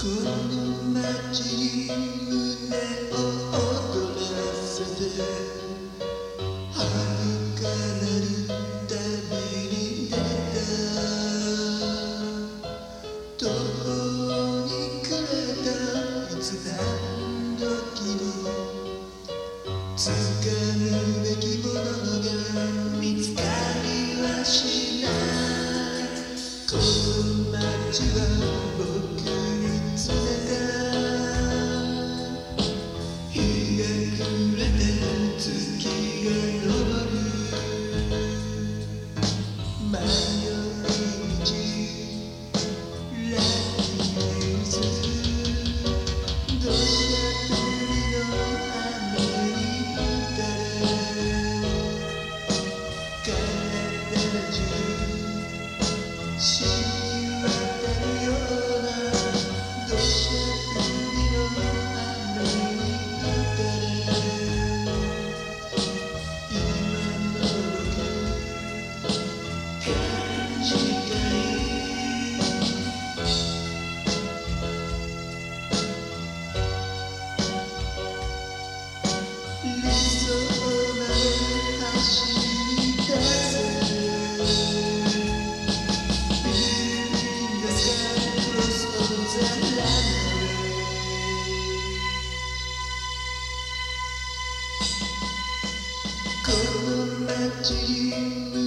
この街に胸を躍らせて遥かなるために出た途方に暮れたいつ何時もかむべきものが見つかりはしないこの街は僕 to you.